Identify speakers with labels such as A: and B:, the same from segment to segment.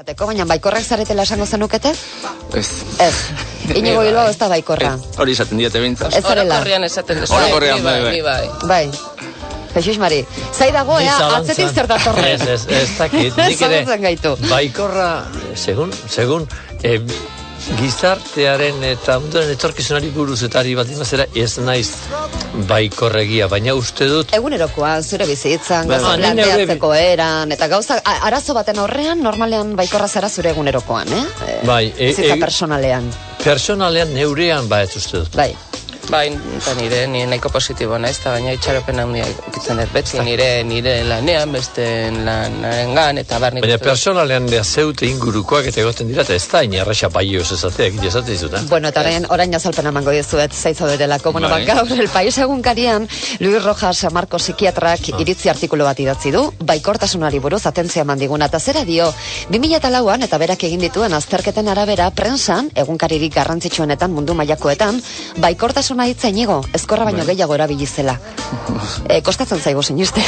A: Zateko, baina baikorrak zaretela esango zenukete?
B: Ez.
A: Ez. Inigo Bilbao ez da baikorra.
B: Ez, Hori izaten diete behintzat.
A: Ez zarela.
C: Orokorrean esaten duzu.
B: Orokorrean,
C: Bai,
B: bai,
C: ni bai.
A: Bai. Peixux Mari, zai dago, ea, atzetik zer datorren.
D: Ez, ez, ez dakit. Nik ere,
A: gaitu.
D: baikorra, segun, segun, e, gizartearen eta munduaren etorkizunari buruz eta ari bat imazera, ez naiz baikorregia, baina uste dut,
A: Egunerokoan, zure bizitzan, gauza.
D: Ni neure
A: planteatzeko eran, eta gauza, arazo baten aurrean, normalean baikorra zara zure egunerokoan, eh? Eh,
D: Bai, e-
A: Bizitza
D: e-
A: personalean,
D: personalean neurean ba ez uste dut.
A: bai.
C: Bai, eta nire, nire nahiko positibo naiz, eta baina itxaropen handia ikitzen dut. Beti nire, nire lanean, beste lanaren gan, eta bar nik
D: Baina personalean da zeute ingurukoak eta egoten dira, eta ez da inerrexa bai ez ezatea, egitea esate dizut, eh?
A: Bueno, eta orain, orain azalpen emango dizuet, zaizo berelako. Bueno,
B: Bai.
A: ba, gaur, el país egunkarian, Luis Rojas Marco psikiatrak iritzi artikulu bat idatzi du, baikortasunari buruz atentzia eman diguna, eta zera dio, 2004an eta berak egin dituen azterketen arabera, prensan, egunkaririk garrantzitsuenetan mundu mailakoetan, baikortasuna hitza inigo, ezkorra baino gehiago erabili zela. E, kostatzen zaigu siniste.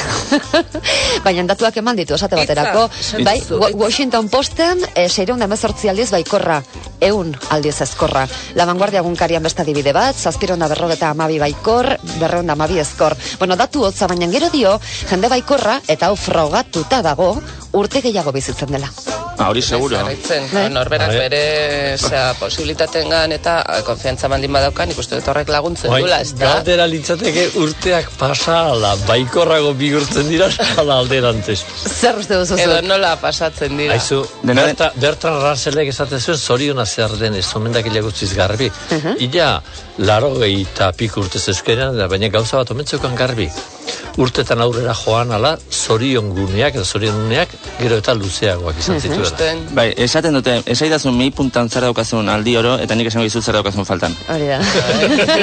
A: Baina datuak eman ditu, esate baterako,
C: esan
A: bai,
C: hitza.
A: Washington Posten, e, da emezortzi aldiz baikorra, eun aldiz ezkorra. La Vanguardia egunkarian beste adibide bat, zazpiron da berrogeta amabi baikor, berreun da amabi ezkor. Bueno, datu hotza, baina gero dio, jende baikorra, eta hau frogatuta dago, urte gehiago bizitzen dela.
B: Ah, hori seguro.
C: Jarraitzen,
A: Bai.
C: norberak
D: Bai.
C: bere, osea, posibilitateen gan, eta eh, konfiantza mandin badaukan, ikuste dut horrek laguntzen
D: Bai,
C: dula, ez da?
D: galdera litzateke urteak pasa ala, baikorrago bigurtzen dira, ala alderantez.
A: Zer uste duzu
C: Edo nola pasatzen dira.
D: Aizu, Berta, Bertran Russellek esaten zuen zoriona zer den ez omendak gutziz garbi. Ila, laro gehi eta pik urtez euskeran, da, baina gauza bat omentzeukan garbi. Urtetan aurrera joan ala, zorion guneak, eta zorion guneak, gero eta luzeagoak izan zituela.
C: Usten,
B: Bai, esaten dute, esaidazun mi puntan zara daukazun aldi oro, eta nik esango dizut zara daukazun faltan.
A: Hori da.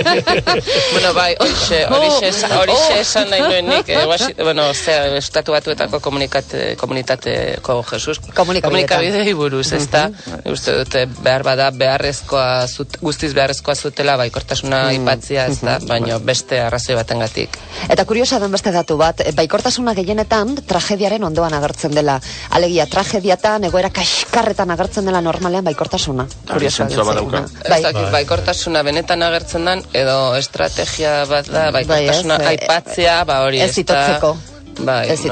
C: bueno, bai, horixe, horixe, esan- horixe esan nahi nuen nik, eh, bueno, ze, estatu batuetako komunikate, komunitateko, Jesus, komunikabidei buruz, ez da? Uste dute behar bada beharrezkoa, zut, guztiz beharrezkoa zutela baikortasuna aipatzia, ez da? Baina beste arrazoi batengatik.
A: Eta kuriosa den beste datu bat, e, baikortasuna gehienetan tragediaren ondoan agertzen dela. Alegia, tragediatan, egoera kaskarretan agertzen dela normalean baikortasuna. Kuriosoa zaiguna.
C: Ez
A: Bai.
C: dakit, baikortasuna benetan agertzen den, edo estrategia bat da, baikortasuna
A: Bai, ez, eh,
C: aipatzea, ba hori
A: ez
C: ez da...
A: itotzeko.
C: Bai,
A: Ez
C: eh,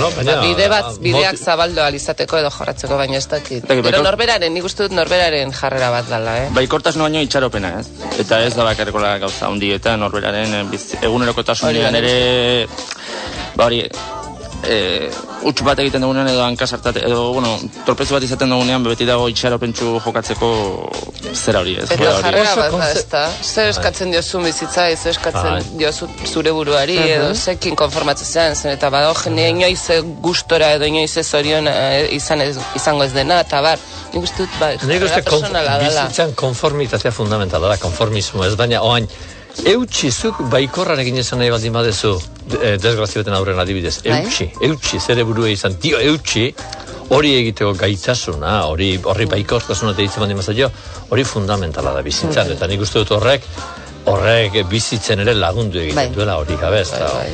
D: No, baina,
C: ba, bide bat, bideak zabaldo alizateko edo jorratzeko, baina ez dakit. Pero
B: baikor-
C: norberaren, nik uste dut norberaren jarrera bat dala, eh?
B: Baikortasun baino itxaropena, ez? Eta ez da bakarrekola gauza handi eta norberaren eh, biz- egunerokotasunean
C: Hori da,
B: ere ba hori e, utx bat egiten dugunean edo hankasartate edo, bueno, torpezu bat izaten dugunean beti dago itxaropentsu jokatzeko zera hori, ez?
C: Eta jarrera
D: Oso
C: bat da, ez? Zer eskatzen diozu bizitza, zer eskatzen
D: Bai.
C: diozu zure buruari, edo zekin konformatzen zen, zen, eta bada jende inoiz gustora edo inoiz ez orion eh, izan ez, izango ez dena, eta bar, nik uste dut, bai,
D: Nik
C: jarrera
D: uste konf
C: personala dela.
D: bizitzan konformitatea fundamentala da, konformismo ez, baina oain, eutxizuk baikorrarekin esan nahi baldin badezu, e, desgrazioetan aurren adibidez,
A: Bai.
D: eutxi, eutxi, zere burua izan, tio, eutxi, hori egiteko gaitasuna, hori horri baikortasuna deitzen baldin bazaio, hori fundamentala da bizitzan, eta nik uste dut horrek, horrek bizitzen ere lagundu egiten
A: Bai.
D: duela hori gabe, ez da.
C: bai.